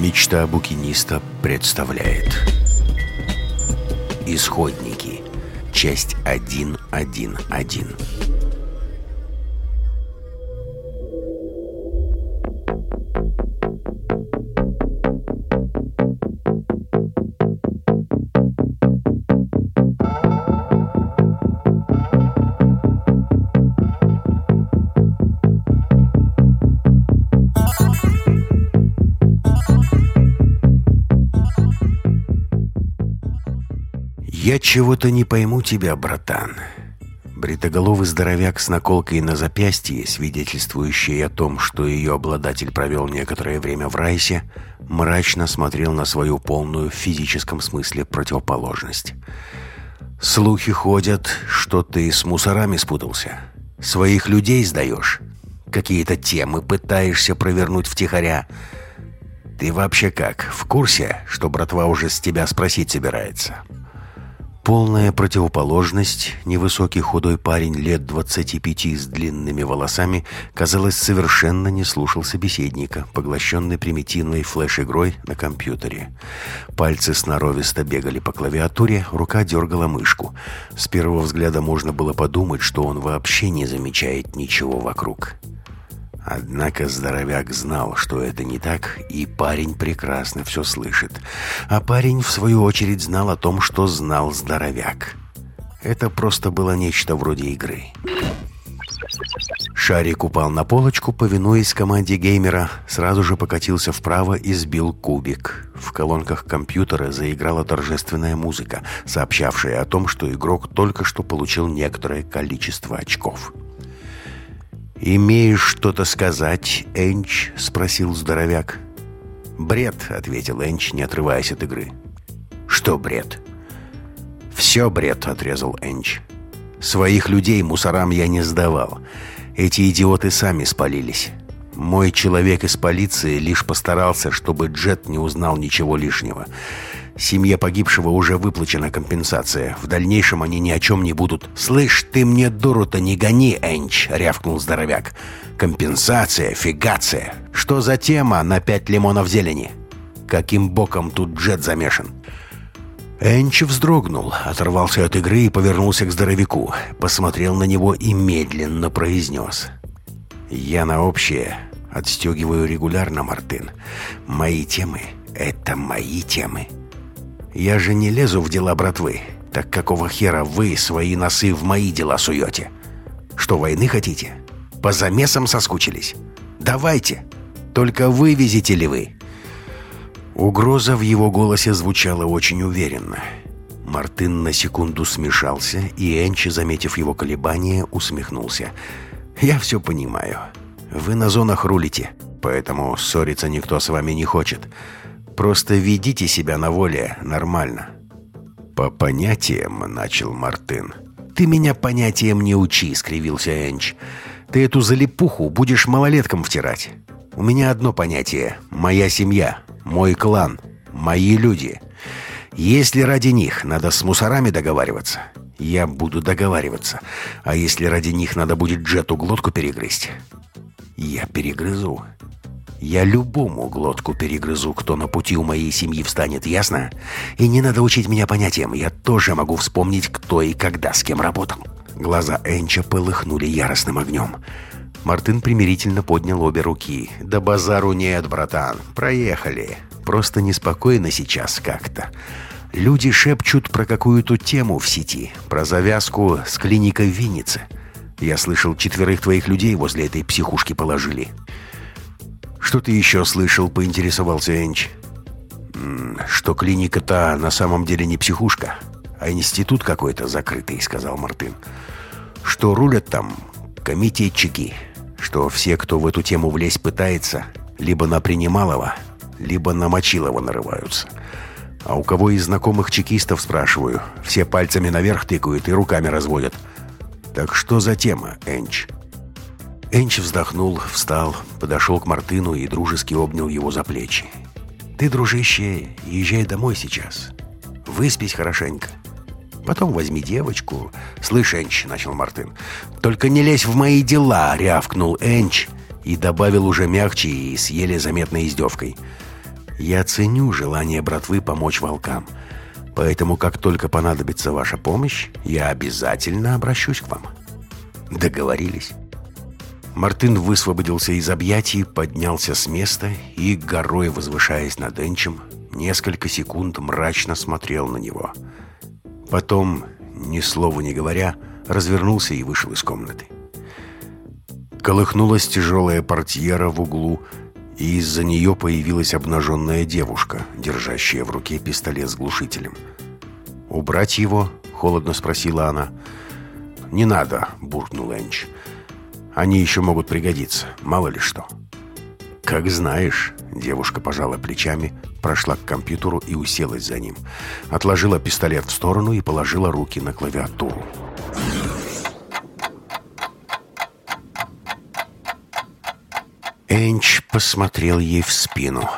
Мечта букиниста представляет. Исходники. Часть 1.1.1 «Я чего-то не пойму тебя, братан». Бритоголовый здоровяк с наколкой на запястье, свидетельствующий о том, что ее обладатель провел некоторое время в Райсе, мрачно смотрел на свою полную в физическом смысле противоположность. «Слухи ходят, что ты с мусорами спутался. Своих людей сдаешь. Какие-то темы пытаешься провернуть втихаря. Ты вообще как, в курсе, что братва уже с тебя спросить собирается?» Полная противоположность, невысокий худой парень лет 25 с длинными волосами, казалось, совершенно не слушал собеседника, поглощенный примитивной флеш-игрой на компьютере. Пальцы сноровисто бегали по клавиатуре, рука дергала мышку. С первого взгляда можно было подумать, что он вообще не замечает ничего вокруг. Однако здоровяк знал, что это не так, и парень прекрасно все слышит. А парень, в свою очередь, знал о том, что знал здоровяк. Это просто было нечто вроде игры. Шарик упал на полочку, повинуясь команде геймера, сразу же покатился вправо и сбил кубик. В колонках компьютера заиграла торжественная музыка, сообщавшая о том, что игрок только что получил некоторое количество очков. «Имеешь что-то сказать, Энч?» — спросил здоровяк. «Бред», — ответил Энч, не отрываясь от игры. «Что бред?» «Все бред», — отрезал Энч. «Своих людей мусорам я не сдавал. Эти идиоты сами спалились. Мой человек из полиции лишь постарался, чтобы Джет не узнал ничего лишнего. Семье погибшего уже выплачена компенсация. В дальнейшем они ни о чем не будут. «Слышь, ты мне дуру-то не гони, Энч!» — рявкнул здоровяк. «Компенсация, фигация! Что за тема на пять лимонов зелени? Каким боком тут джет замешан?» Энч вздрогнул, оторвался от игры и повернулся к здоровяку. Посмотрел на него и медленно произнес. «Я на общее отстегиваю регулярно, Мартын. Мои темы — это мои темы». Я же не лезу в дела братвы. Так какого хера вы свои носы в мои дела суете? Что, войны хотите? По замесам соскучились? Давайте. Только вывезете ли вы?» Угроза в его голосе звучала очень уверенно. Мартын на секунду смешался, и Энчи, заметив его колебания, усмехнулся. «Я все понимаю. Вы на зонах рулите, поэтому ссориться никто с вами не хочет. Просто ведите себя на воле нормально». «По понятиям», — начал Мартын. «Ты меня понятиям не учи», — скривился Энч. «Ты эту залипуху будешь малолеткам втирать. У меня одно понятие — моя семья, мой клан, мои люди. Если ради них надо с мусорами договариваться, я буду договариваться. А если ради них надо будет Джету глотку перегрызть, я перегрызу. Я любому глотку перегрызу, кто на пути у моей семьи встанет, ясно? И не надо учить меня понятиям, я тоже могу вспомнить, кто и когда с кем работал». Глаза Энча полыхнули яростным огнем. Мартын примирительно поднял обе руки. «Да базару нет, братан, проехали. Просто неспокойно сейчас как-то. Люди шепчут про какую-то тему в сети, про завязку с клиникой в Виннице. Я слышал, четверых твоих людей возле этой психушки положили». «Что ты еще слышал?» — поинтересовался Энч. «Что клиника-то на самом деле не психушка, а институт какой-то закрытый», — сказал Мартын. «Что рулят там комитетчики, что все, кто в эту тему влезть пытается, либо на Принималова, либо на Мочилова нарываются. А у кого из знакомых чекистов, спрашиваю, все пальцами наверх тыкают и руками разводят. Так что за тема, Энч?» Энч вздохнул, встал, подошел к Мартыну и дружески обнял его за плечи. «Ты, дружище, езжай домой сейчас. Выспись хорошенько. Потом возьми девочку». «Слышь, Энч», — начал Мартын, — «только не лезь в мои дела», — рявкнул Энч и добавил уже мягче и с еле заметной издевкой. Я ценю желание братвы помочь волкам. Поэтому, как только понадобится ваша помощь, я обязательно обращусь к вам. Договорились?» Мартын высвободился из объятий, поднялся с места и, горой возвышаясь над Энчем, несколько секунд мрачно смотрел на него. Потом, ни слова не говоря, развернулся и вышел из комнаты. Колыхнулась тяжелая портьера в углу, и из-за нее появилась обнаженная девушка, держащая в руке пистолет с глушителем. «Убрать его?» — холодно спросила она. «Не надо», — буркнул Энч. «Они еще могут пригодиться, мало ли что». «Как знаешь», — девушка пожала плечами, прошла к компьютеру и уселась за ним. Отложила пистолет в сторону и положила руки на клавиатуру. Энч посмотрел ей в спину.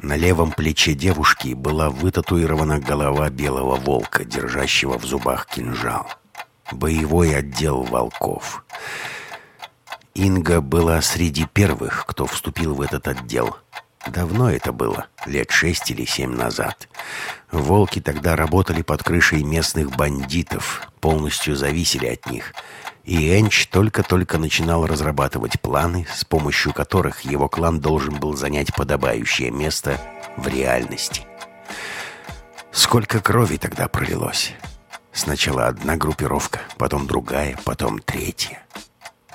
На левом плече девушки была вытатуирована голова белого волка, держащего в зубах кинжал. Боевой отдел волков. Инга была среди первых, кто вступил в этот отдел. Давно это было, лет шесть или семь назад. Волки тогда работали под крышей местных бандитов, полностью зависели от них – и Энч только-только начинал разрабатывать планы, с помощью которых его клан должен был занять подобающее место в реальности. Сколько крови тогда пролилось. Сначала одна группировка, потом другая, потом третья.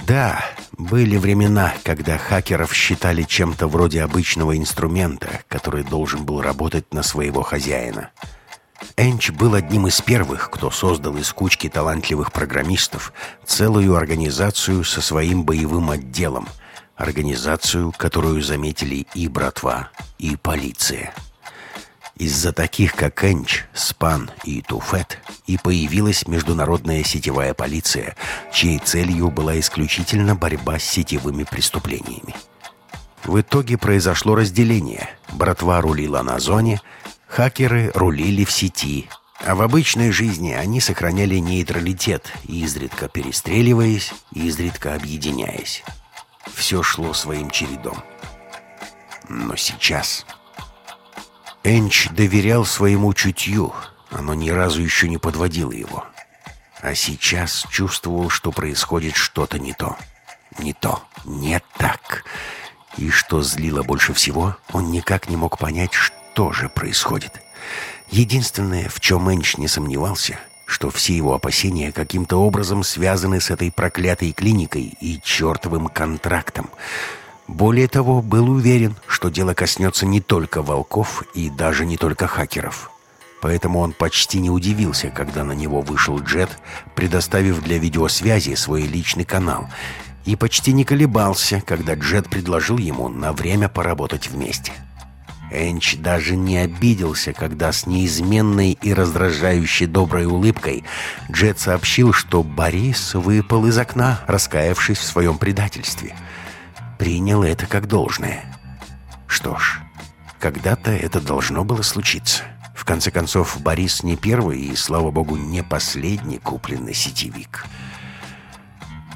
Да, были времена, когда хакеров считали чем-то вроде обычного инструмента, который должен был работать на своего хозяина – Энч был одним из первых, кто создал из кучки талантливых программистов целую организацию со своим боевым отделом. Организацию, которую заметили и братва, и полиция. Из-за таких, как Энч, Спан и Туфет, и появилась международная сетевая полиция, чьей целью была исключительно борьба с сетевыми преступлениями. В итоге произошло разделение. Братва рулила на зоне – Хакеры рулили в сети, а в обычной жизни они сохраняли нейтралитет, изредка перестреливаясь, изредка объединяясь. Все шло своим чередом. Но сейчас... Энч доверял своему чутью, оно ни разу еще не подводило его. А сейчас чувствовал, что происходит что-то не то. Не то, не так. И что злило больше всего, он никак не мог понять, что же происходит. Единственное, в чем Энч не сомневался, что все его опасения каким-то образом связаны с этой проклятой клиникой и чертовым контрактом. Более того, был уверен, что дело коснется не только волков и даже не только хакеров. Поэтому он почти не удивился, когда на него вышел Джет, предоставив для видеосвязи свой личный канал, и почти не колебался, когда Джет предложил ему на время поработать вместе. Энч даже не обиделся, когда с неизменной и раздражающей доброй улыбкой Джет сообщил, что Борис выпал из окна, раскаявшись в своем предательстве. Принял это как должное. Что ж, когда-то это должно было случиться. В конце концов, Борис не первый и, слава богу, не последний купленный сетевик.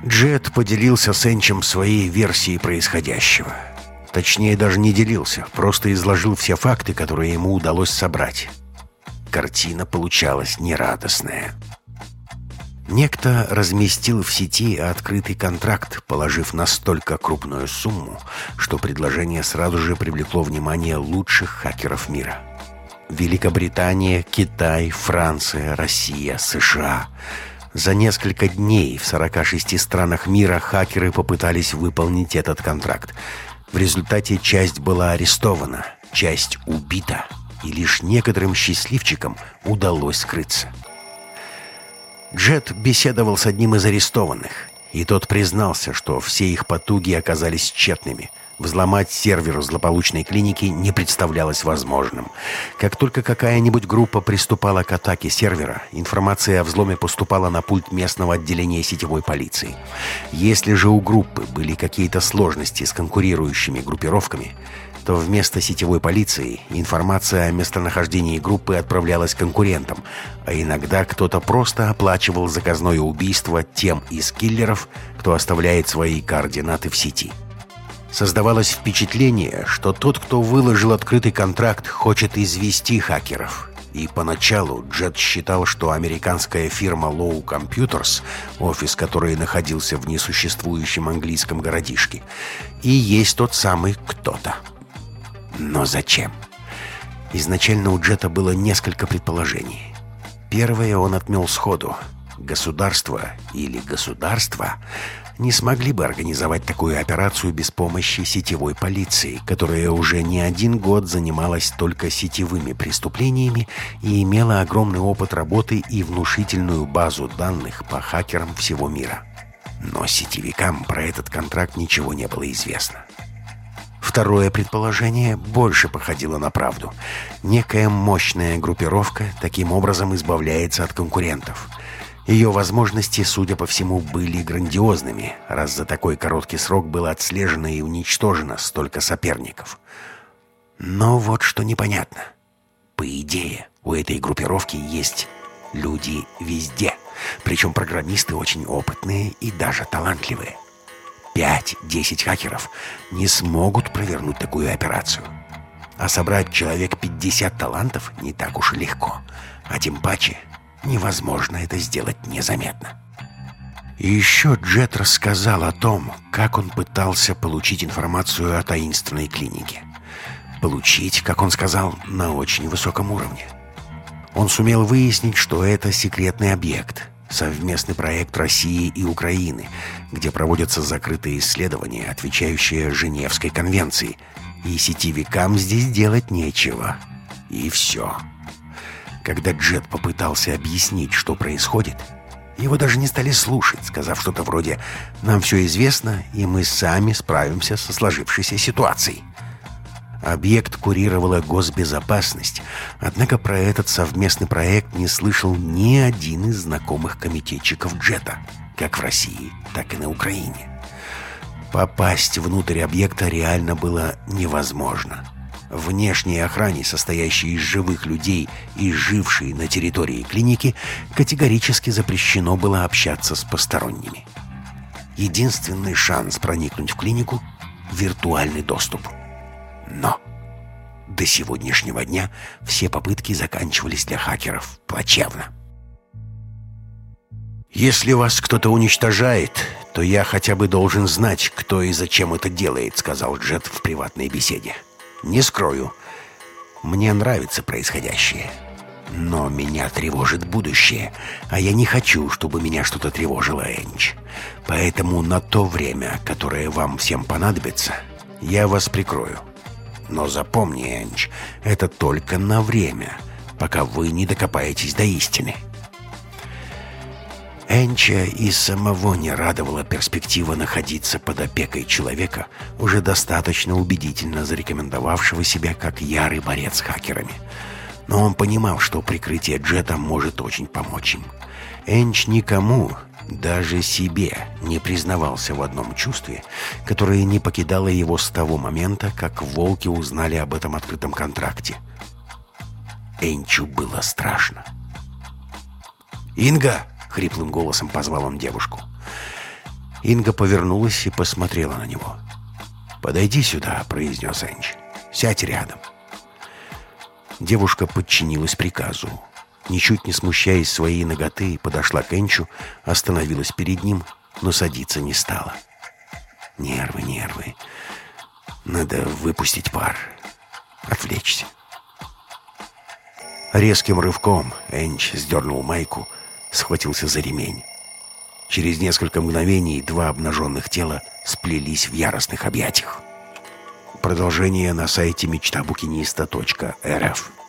Джет поделился с Энчем своей версией происходящего – Точнее, даже не делился, просто изложил все факты, которые ему удалось собрать. Картина получалась нерадостная. Некто разместил в сети открытый контракт, положив настолько крупную сумму, что предложение сразу же привлекло внимание лучших хакеров мира. Великобритания, Китай, Франция, Россия, США. За несколько дней в 46 странах мира хакеры попытались выполнить этот контракт. В результате часть была арестована, часть убита, и лишь некоторым счастливчикам удалось скрыться. Джет беседовал с одним из арестованных, и тот признался, что все их потуги оказались тщетными – Взломать сервер злополучной клиники не представлялось возможным. Как только какая-нибудь группа приступала к атаке сервера, информация о взломе поступала на пульт местного отделения сетевой полиции. Если же у группы были какие-то сложности с конкурирующими группировками, то вместо сетевой полиции информация о местонахождении группы отправлялась конкурентам, а иногда кто-то просто оплачивал заказное убийство тем из киллеров, кто оставляет свои координаты в сети. Создавалось впечатление, что тот, кто выложил открытый контракт, хочет извести хакеров. И поначалу Джет считал, что американская фирма Low Computers, офис которой находился в несуществующем английском городишке, и есть тот самый кто-то. Но зачем? Изначально у Джета было несколько предположений. Первое он отмел сходу. Государство или государства не смогли бы организовать такую операцию без помощи сетевой полиции, которая уже не один год занималась только сетевыми преступлениями и имела огромный опыт работы и внушительную базу данных по хакерам всего мира. Но сетевикам про этот контракт ничего не было известно. Второе предположение больше походило на правду. Некая мощная группировка таким образом избавляется от конкурентов – ее возможности, судя по всему, были грандиозными, раз за такой короткий срок было отслежено и уничтожено столько соперников. Но вот что непонятно. По идее, у этой группировки есть люди везде. Причем программисты очень опытные и даже талантливые. Пять-десять хакеров не смогут провернуть такую операцию. А собрать человек 50 талантов не так уж и легко. А тем паче невозможно это сделать незаметно. И еще Джет рассказал о том, как он пытался получить информацию о таинственной клинике. Получить, как он сказал, на очень высоком уровне. Он сумел выяснить, что это секретный объект, совместный проект России и Украины, где проводятся закрытые исследования, отвечающие Женевской конвенции, и сетевикам здесь делать нечего. И все. Когда Джет попытался объяснить, что происходит, его даже не стали слушать, сказав что-то вроде «Нам все известно, и мы сами справимся со сложившейся ситуацией». Объект курировала госбезопасность, однако про этот совместный проект не слышал ни один из знакомых комитетчиков Джета, как в России, так и на Украине. Попасть внутрь объекта реально было невозможно внешней охране, состоящей из живых людей и жившей на территории клиники, категорически запрещено было общаться с посторонними. Единственный шанс проникнуть в клинику — виртуальный доступ. Но до сегодняшнего дня все попытки заканчивались для хакеров плачевно. «Если вас кто-то уничтожает, то я хотя бы должен знать, кто и зачем это делает», — сказал Джет в приватной беседе. Не скрою, мне нравится происходящее. Но меня тревожит будущее, а я не хочу, чтобы меня что-то тревожило, Энч. Поэтому на то время, которое вам всем понадобится, я вас прикрою. Но запомни, Энч, это только на время, пока вы не докопаетесь до истины. Энча и самого не радовала перспектива находиться под опекой человека, уже достаточно убедительно зарекомендовавшего себя как ярый борец с хакерами. Но он понимал, что прикрытие Джета может очень помочь им. Энч никому, даже себе, не признавался в одном чувстве, которое не покидало его с того момента, как волки узнали об этом открытом контракте. Энчу было страшно. «Инга!» Хриплым голосом позвал он девушку. Инга повернулась и посмотрела на него. «Подойди сюда», — произнес Энч. «Сядь рядом». Девушка подчинилась приказу. Ничуть не смущаясь своей ноготы, подошла к Энчу, остановилась перед ним, но садиться не стала. Нервы, нервы. Надо выпустить пар. Отвлечься. Резким рывком Энч сдернул майку, схватился за ремень. Через несколько мгновений два обнаженных тела сплелись в яростных объятиях. Продолжение на сайте мечтабукиниста.рф